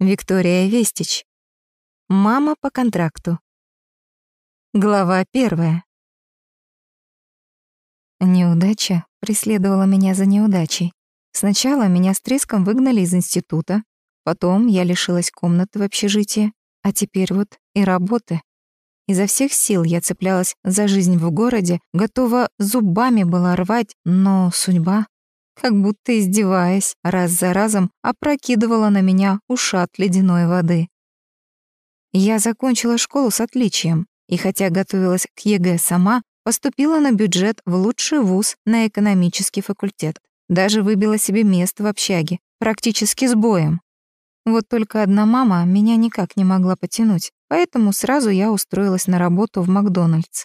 Виктория Вестич. Мама по контракту. Глава первая. Неудача преследовала меня за неудачей. Сначала меня с треском выгнали из института, потом я лишилась комнаты в общежитии, а теперь вот и работы. Изо всех сил я цеплялась за жизнь в городе, готова зубами была рвать, но судьба как будто издеваясь, раз за разом опрокидывала на меня ушат ледяной воды. Я закончила школу с отличием, и хотя готовилась к ЕГЭ сама, поступила на бюджет в лучший вуз на экономический факультет. Даже выбила себе место в общаге, практически с боем. Вот только одна мама меня никак не могла потянуть, поэтому сразу я устроилась на работу в Макдональдс.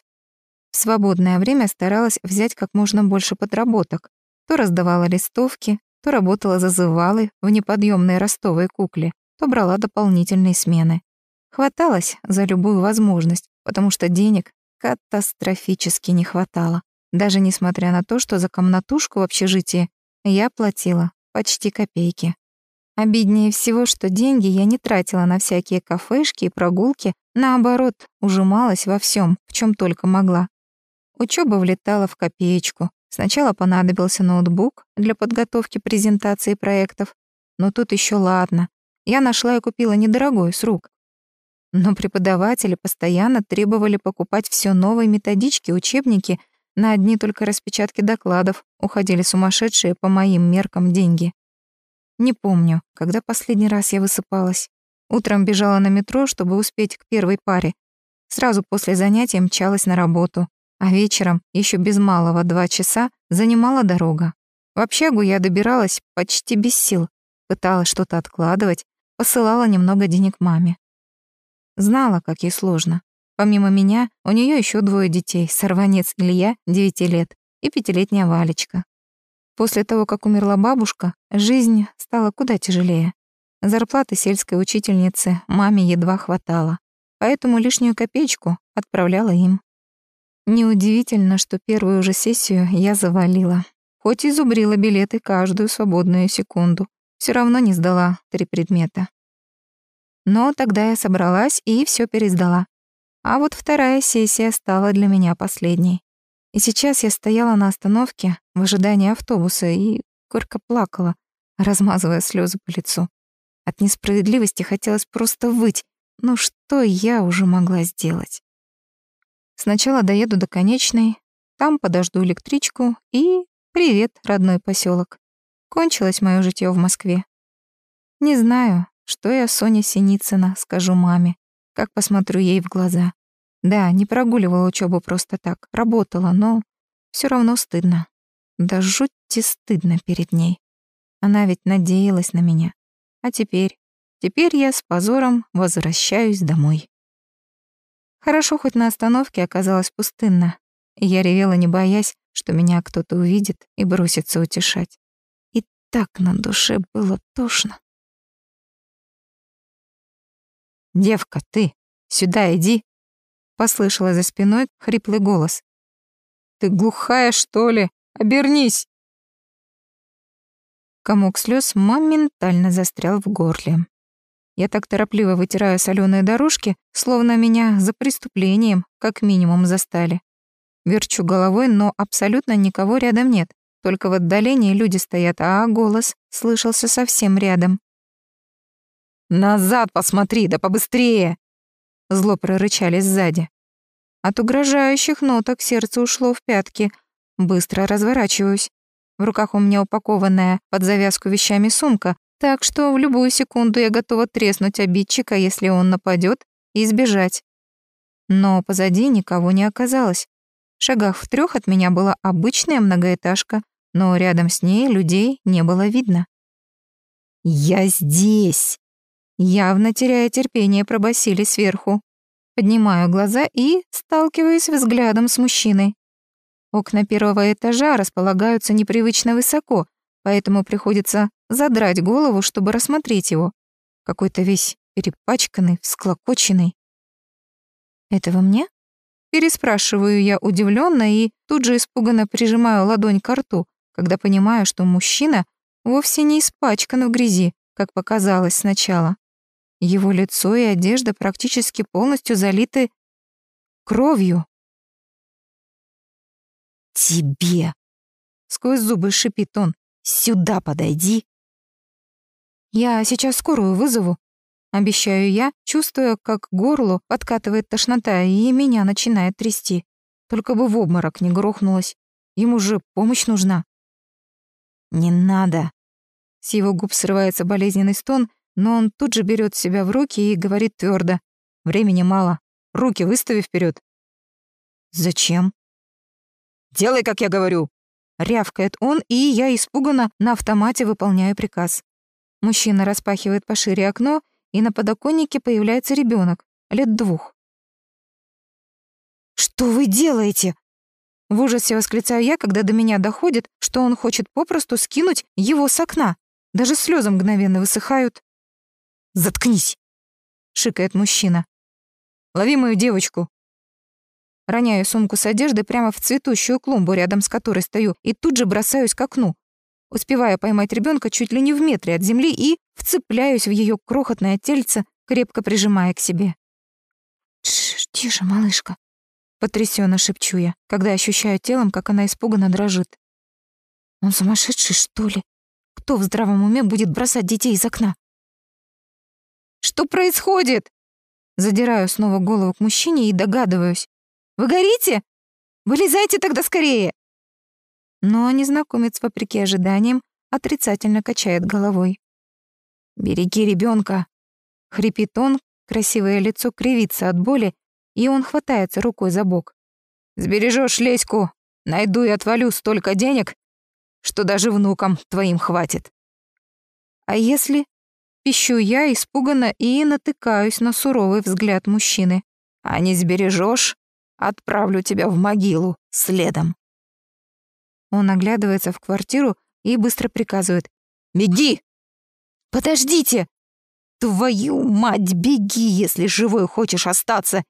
В свободное время старалась взять как можно больше подработок, то раздавала листовки, то работала зазывалой в неподъемной ростовой кукле, то брала дополнительные смены. Хваталась за любую возможность, потому что денег катастрофически не хватало. Даже несмотря на то, что за комнатушку в общежитии я платила почти копейки. Обиднее всего, что деньги я не тратила на всякие кафешки и прогулки, наоборот, ужималась во всем, в чем только могла. Учеба влетала в копеечку, Сначала понадобился ноутбук для подготовки презентации проектов, но тут еще ладно. Я нашла и купила недорогой, с рук. Но преподаватели постоянно требовали покупать все новые методички, учебники, на одни только распечатки докладов уходили сумасшедшие по моим меркам деньги. Не помню, когда последний раз я высыпалась. Утром бежала на метро, чтобы успеть к первой паре. Сразу после занятия мчалась на работу а вечером, еще без малого два часа, занимала дорога. В общагу я добиралась почти без сил, пыталась что-то откладывать, посылала немного денег маме. Знала, как ей сложно. Помимо меня, у нее еще двое детей, сорванец Илья, 9 лет, и пятилетняя Валечка. После того, как умерла бабушка, жизнь стала куда тяжелее. Зарплаты сельской учительницы маме едва хватало, поэтому лишнюю копеечку отправляла им. Неудивительно, что первую же сессию я завалила. Хоть и зубрила билеты каждую свободную секунду, все равно не сдала три предмета. Но тогда я собралась и все пересдала. А вот вторая сессия стала для меня последней. И сейчас я стояла на остановке в ожидании автобуса и горько плакала, размазывая слезы по лицу. От несправедливости хотелось просто выть. Ну что я уже могла сделать? Сначала доеду до конечной, там подожду электричку и... Привет, родной поселок. Кончилось мое житье в Москве. Не знаю, что я Соня Синицына скажу маме, как посмотрю ей в глаза. Да, не прогуливала учебу просто так, работала, но все равно стыдно. Да жутьте стыдно перед ней. Она ведь надеялась на меня. А теперь... Теперь я с позором возвращаюсь домой. Хорошо, хоть на остановке оказалось пустынно, я ревела, не боясь, что меня кто-то увидит и бросится утешать. И так на душе было тошно. «Девка, ты, сюда иди!» — послышала за спиной хриплый голос. «Ты глухая, что ли? Обернись!» Комок слез моментально застрял в горле. Я так торопливо вытираю соленые дорожки, словно меня за преступлением как минимум застали. Верчу головой, но абсолютно никого рядом нет. Только в отдалении люди стоят, а голос слышался совсем рядом. «Назад посмотри, да побыстрее!» Зло прорычали сзади. От угрожающих ноток сердце ушло в пятки. Быстро разворачиваюсь. В руках у меня упакованная под завязку вещами сумка, так что в любую секунду я готова треснуть обидчика, если он нападет, и избежать. Но позади никого не оказалось. В шагах в трех от меня была обычная многоэтажка, но рядом с ней людей не было видно. «Я здесь!» Явно теряя терпение, пробасили сверху. Поднимаю глаза и сталкиваюсь взглядом с мужчиной. Окна первого этажа располагаются непривычно высоко, поэтому приходится задрать голову, чтобы рассмотреть его. Какой-то весь перепачканный, всклокоченный. «Этого мне?» Переспрашиваю я удивленно и тут же испуганно прижимаю ладонь к рту, когда понимаю, что мужчина вовсе не испачкан в грязи, как показалось сначала. Его лицо и одежда практически полностью залиты кровью. «Тебе!» — сквозь зубы шипит он. «Сюда подойди!» «Я сейчас скорую вызову», — обещаю я, чувствуя, как горло подкатывает тошнота, и меня начинает трясти. Только бы в обморок не грохнулась. Ему же помощь нужна. «Не надо!» С его губ срывается болезненный стон, но он тут же берет себя в руки и говорит твердо: «Времени мало. Руки выстави вперед. «Зачем?» «Делай, как я говорю!» Рявкает он, и я испуганно на автомате выполняю приказ. Мужчина распахивает пошире окно, и на подоконнике появляется ребенок лет двух. «Что вы делаете?» В ужасе восклицаю я, когда до меня доходит, что он хочет попросту скинуть его с окна. Даже слезы мгновенно высыхают. «Заткнись!» — шикает мужчина. «Лови мою девочку!» Роняю сумку с одеждой прямо в цветущую клумбу, рядом с которой стою, и тут же бросаюсь к окну. Успеваю поймать ребенка чуть ли не в метре от земли и вцепляюсь в ее крохотное тельце, крепко прижимая к себе. «Тш, тише, малышка!» Потрясенно шепчу я, когда ощущаю телом, как она испуганно дрожит. «Он сумасшедший, что ли? Кто в здравом уме будет бросать детей из окна?» Что происходит?» Задираю снова голову к мужчине и догадываюсь. «Вы горите? Вылезайте тогда скорее!» Но незнакомец, вопреки ожиданиям, отрицательно качает головой. «Береги ребенка, хрипит он, красивое лицо кривится от боли, и он хватается рукой за бок. Сбережешь леську, найду и отвалю столько денег, что даже внукам твоим хватит». «А если Пищу я испуганно и натыкаюсь на суровый взгляд мужчины. «А не сбережешь? Отправлю тебя в могилу следом». Он оглядывается в квартиру и быстро приказывает. «Беги!» «Подождите!» «Твою мать, беги, если живой хочешь остаться!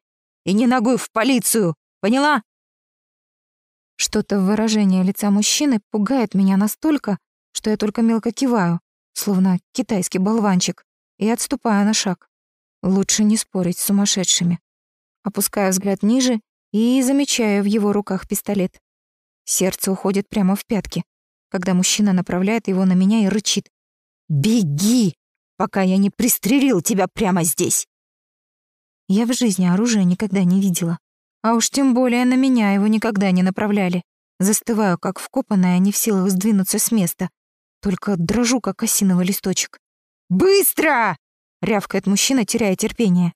И не ногой в полицию! Поняла?» Что-то в выражении лица мужчины пугает меня настолько, что я только мелко киваю словно китайский болванчик, и отступаю на шаг. Лучше не спорить с сумасшедшими. Опускаю взгляд ниже и замечаю в его руках пистолет. Сердце уходит прямо в пятки, когда мужчина направляет его на меня и рычит. «Беги, пока я не пристрелил тебя прямо здесь!» Я в жизни оружия никогда не видела. А уж тем более на меня его никогда не направляли. Застываю, как вкопанная, не в силах сдвинуться с места, только дрожу, как осиновый листочек. «Быстро!» — рявкает мужчина, теряя терпение.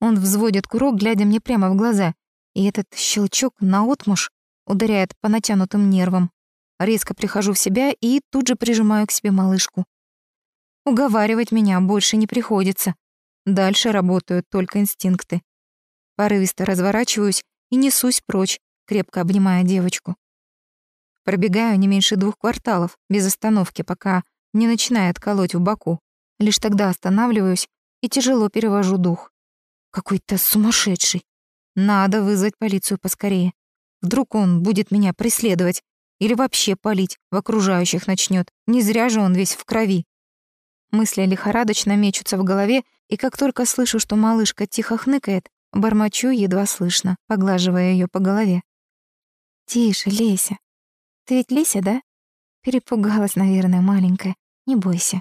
Он взводит курок, глядя мне прямо в глаза, и этот щелчок наотмашь ударяет по натянутым нервам. Резко прихожу в себя и тут же прижимаю к себе малышку. Уговаривать меня больше не приходится. Дальше работают только инстинкты. Порывисто разворачиваюсь и несусь прочь, крепко обнимая девочку. Пробегаю не меньше двух кварталов, без остановки, пока не начинает колоть в боку. Лишь тогда останавливаюсь и тяжело перевожу дух. Какой-то сумасшедший. Надо вызвать полицию поскорее. Вдруг он будет меня преследовать или вообще палить, в окружающих начнет. Не зря же он весь в крови. Мысли лихорадочно мечутся в голове, и как только слышу, что малышка тихо хныкает, бормочу едва слышно, поглаживая ее по голове. «Тише, Леся, ты ведь Лися, да? Перепугалась, наверное, маленькая. Не бойся.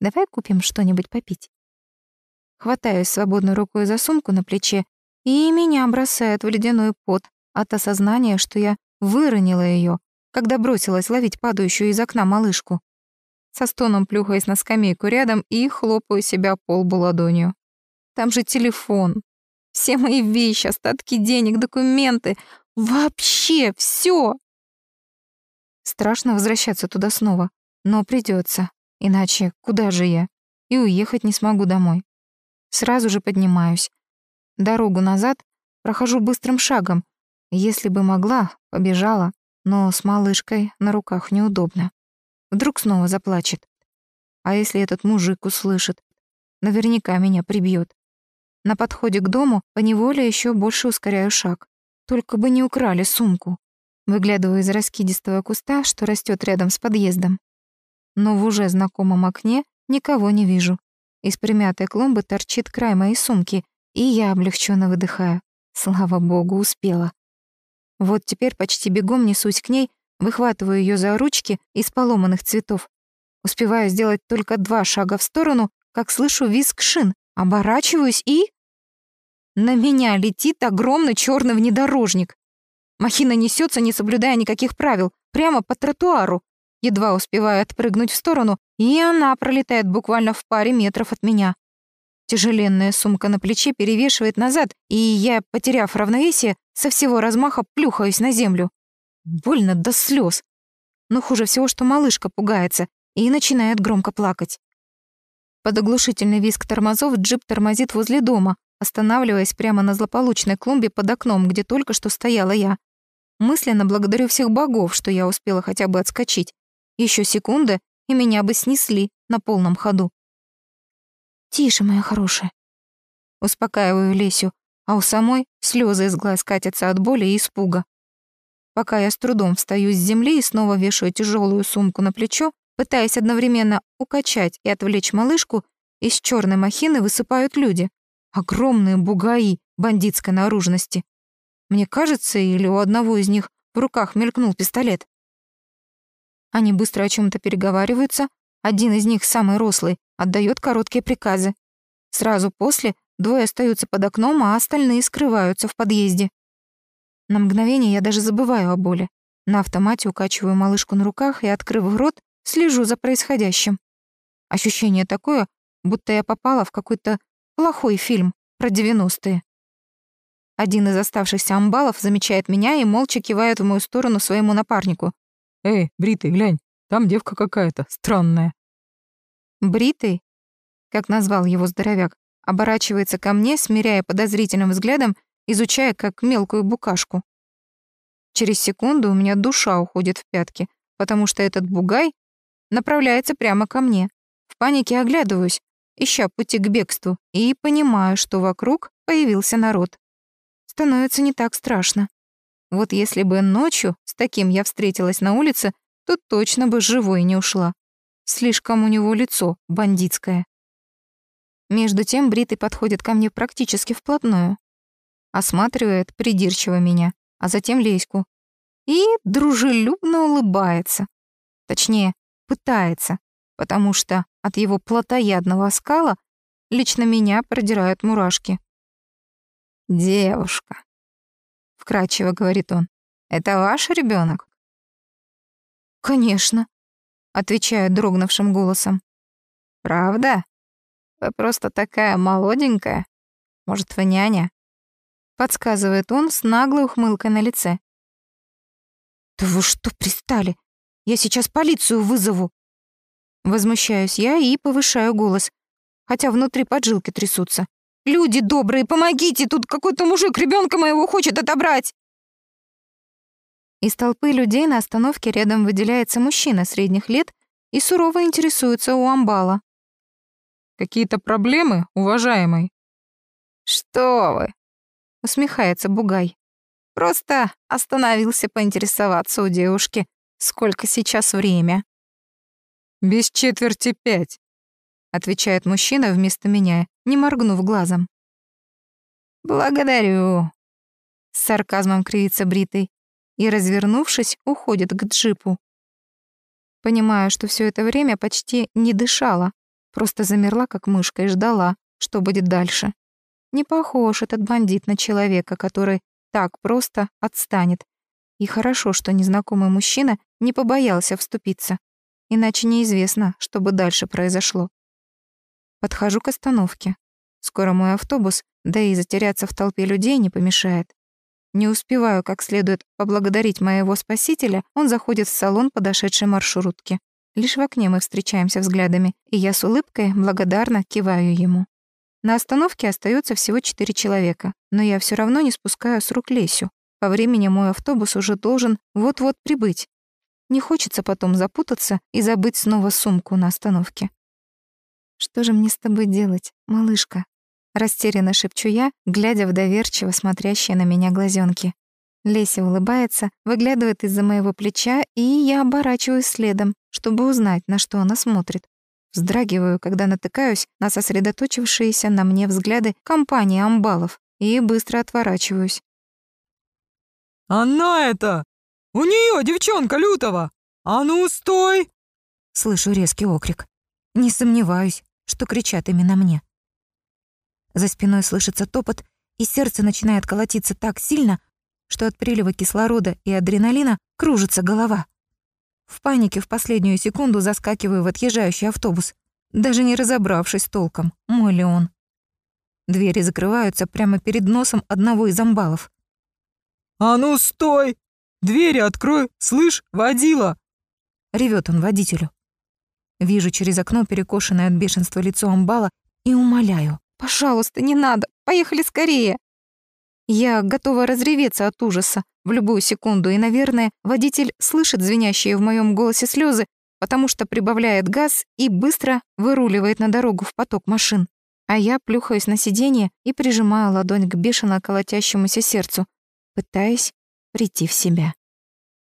Давай купим что-нибудь попить. Хватаюсь свободной рукой за сумку на плече, и меня бросает в ледяной пот от осознания, что я выронила ее, когда бросилась ловить падающую из окна малышку. Со стоном плюхаясь на скамейку рядом и хлопаю себя по лбу ладонью. Там же телефон. Все мои вещи, остатки денег, документы. Вообще все. Страшно возвращаться туда снова, но придется, иначе куда же я? И уехать не смогу домой. Сразу же поднимаюсь. Дорогу назад прохожу быстрым шагом. Если бы могла, побежала, но с малышкой на руках неудобно. Вдруг снова заплачет. А если этот мужик услышит? Наверняка меня прибьет. На подходе к дому поневоле еще больше ускоряю шаг. Только бы не украли сумку. Выглядываю из раскидистого куста, что растет рядом с подъездом. Но в уже знакомом окне никого не вижу. Из примятой клумбы торчит край моей сумки, и я облегченно выдыхаю. Слава богу, успела. Вот теперь почти бегом несусь к ней, выхватываю ее за ручки из поломанных цветов. Успеваю сделать только два шага в сторону, как слышу визг шин, оборачиваюсь и... На меня летит огромный черный внедорожник. Махина несется, не соблюдая никаких правил, прямо по тротуару. Едва успеваю отпрыгнуть в сторону, и она пролетает буквально в паре метров от меня. Тяжеленная сумка на плече перевешивает назад, и я, потеряв равновесие, со всего размаха плюхаюсь на землю. Больно до слез. Но хуже всего, что малышка пугается и начинает громко плакать. Под оглушительный визг тормозов джип тормозит возле дома, останавливаясь прямо на злополучной клумбе под окном, где только что стояла я. Мысленно благодарю всех богов, что я успела хотя бы отскочить. Еще секунда, и меня бы снесли на полном ходу. «Тише, моя хорошая». Успокаиваю Лесю, а у самой слезы из глаз катятся от боли и испуга. Пока я с трудом встаю с земли и снова вешаю тяжелую сумку на плечо, пытаясь одновременно укачать и отвлечь малышку, из черной махины высыпают люди. Огромные бугаи бандитской наружности. Мне кажется, или у одного из них в руках мелькнул пистолет. Они быстро о чем то переговариваются. Один из них, самый рослый, отдает короткие приказы. Сразу после двое остаются под окном, а остальные скрываются в подъезде. На мгновение я даже забываю о боли. На автомате укачиваю малышку на руках и, открыв рот, слежу за происходящим. Ощущение такое, будто я попала в какой-то плохой фильм про 90-е. Один из оставшихся амбалов замечает меня и молча кивает в мою сторону своему напарнику. «Эй, Бритый, глянь, там девка какая-то, странная». Бритый, как назвал его здоровяк, оборачивается ко мне, смиряя подозрительным взглядом, изучая как мелкую букашку. Через секунду у меня душа уходит в пятки, потому что этот бугай направляется прямо ко мне. В панике оглядываюсь, ища пути к бегству, и понимаю, что вокруг появился народ. Становится не так страшно. Вот если бы ночью с таким я встретилась на улице, то точно бы живой не ушла. Слишком у него лицо бандитское. Между тем Бритый подходит ко мне практически вплотную. Осматривает придирчиво меня, а затем Леську. И дружелюбно улыбается. Точнее, пытается, потому что от его плотоядного скала лично меня продирают мурашки. «Девушка», — вкрадчиво говорит он, — «это ваш ребенок? «Конечно», — отвечаю дрогнувшим голосом. «Правда? Вы просто такая молоденькая. Может, вы няня?» Подсказывает он с наглой ухмылкой на лице. «Да вы что пристали? Я сейчас полицию вызову!» Возмущаюсь я и повышаю голос, хотя внутри поджилки трясутся. «Люди добрые, помогите! Тут какой-то мужик ребенка моего хочет отобрать!» Из толпы людей на остановке рядом выделяется мужчина средних лет и сурово интересуется у амбала. «Какие-то проблемы, уважаемый?» «Что вы!» — усмехается Бугай. «Просто остановился поинтересоваться у девушки, сколько сейчас время». «Без четверти пять», — отвечает мужчина вместо меня, не моргнув глазом. «Благодарю», — с сарказмом кривится Бритый и, развернувшись, уходит к джипу. Понимаю, что все это время почти не дышала, просто замерла, как мышка, и ждала, что будет дальше. Не похож этот бандит на человека, который так просто отстанет. И хорошо, что незнакомый мужчина не побоялся вступиться иначе неизвестно, что бы дальше произошло. Подхожу к остановке. Скоро мой автобус, да и затеряться в толпе людей не помешает. Не успеваю как следует поблагодарить моего спасителя, он заходит в салон подошедшей маршрутки. Лишь в окне мы встречаемся взглядами, и я с улыбкой благодарно киваю ему. На остановке остается всего четыре человека, но я все равно не спускаю с рук Лесю. По времени мой автобус уже должен вот-вот прибыть, не хочется потом запутаться и забыть снова сумку на остановке. «Что же мне с тобой делать, малышка?» Растерянно шепчу я, глядя в доверчиво смотрящие на меня глазенки. Леся улыбается, выглядывает из-за моего плеча, и я оборачиваюсь следом, чтобы узнать, на что она смотрит. Вздрагиваю, когда натыкаюсь на сосредоточившиеся на мне взгляды компании амбалов и быстро отворачиваюсь. «Она это! У нее девчонка лютого! А ну, стой!» Слышу резкий окрик. Не сомневаюсь, что кричат именно мне. За спиной слышится топот, и сердце начинает колотиться так сильно, что от прилива кислорода и адреналина кружится голова. В панике в последнюю секунду заскакиваю в отъезжающий автобус, даже не разобравшись толком, мой ли он. Двери закрываются прямо перед носом одного из амбалов. «А ну, стой! Двери открой! Слышь, водила!» Ревет он водителю. Вижу через окно перекошенное от бешенства лицо амбала и умоляю. «Пожалуйста, не надо! Поехали скорее!» Я готова разреветься от ужаса в любую секунду, и, наверное, водитель слышит звенящие в моем голосе слезы, потому что прибавляет газ и быстро выруливает на дорогу в поток машин. А я плюхаюсь на сиденье и прижимаю ладонь к бешено колотящемуся сердцу, пытаясь прийти в себя.